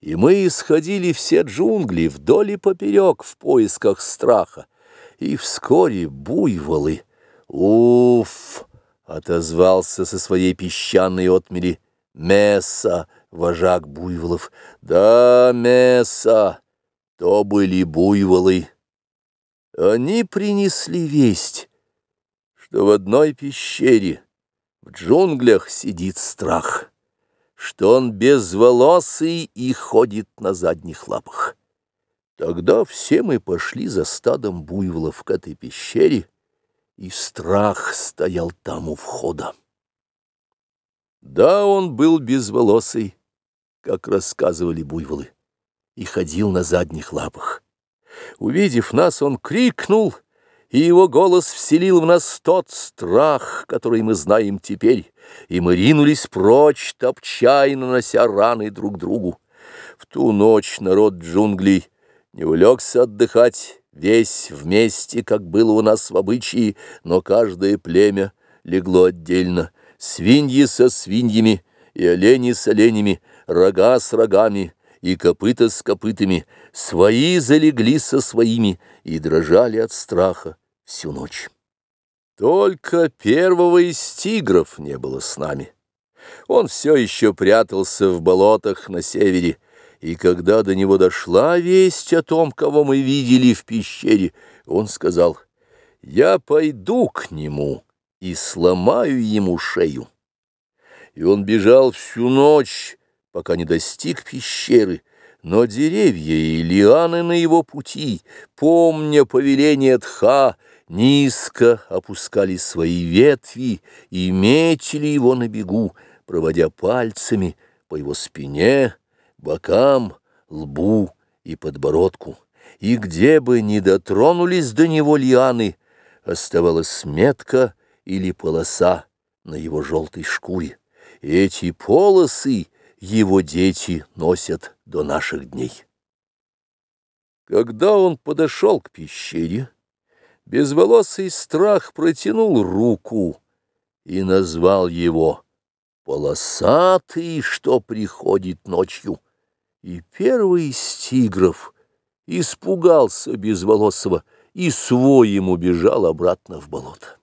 и мы исходили все джунгли вдоль и поперек в поисках страха, и вскоре буйволы. Уф! отозвался со своей песчаной отмели Месса, вожак буйволов. Да, Месса, то были буйволы. Они принесли весть, что в одной пещере в джунглях сидит страх что он безволосый и ходит на задних лапах. Тогда все мы пошли за стадом буйволов к этой пещере, и страх стоял там у входа. Да, он был безволосый, как рассказывали буйволы, и ходил на задних лапах. Увидев нас, он крикнул — и его голос вселил в нас тот страх, который мы знаем теперь, и мы ринулись прочь, топча и нанося раны друг другу. В ту ночь народ джунглей не улегся отдыхать весь вместе, как было у нас в обычае, но каждое племя легло отдельно, свиньи со свиньями и олени с оленями, рога с рогами, и копыта с копытами, свои залегли со своими и дрожали от страха всю ночь. Только первого из тигров не было с нами. Он все еще прятался в болотах на севере, и когда до него дошла весть о том, кого мы видели в пещере, он сказал, «Я пойду к нему и сломаю ему шею». И он бежал всю ночь, пока не достиг пещеры, но деревья и лианы на его пути, помня повеление Тха, низко опускали свои ветви и метили его на бегу, проводя пальцами по его спине, бокам, лбу и подбородку. И где бы ни дотронулись до него лианы, оставалась метка или полоса на его желтой шкуре. Эти полосы его дети носят до наших дней. Когда он подошел к пещере, безволосый страх протянул руку и назвал его «полосатый, что приходит ночью». И первый из тигров испугался безволосого и своим убежал обратно в болото.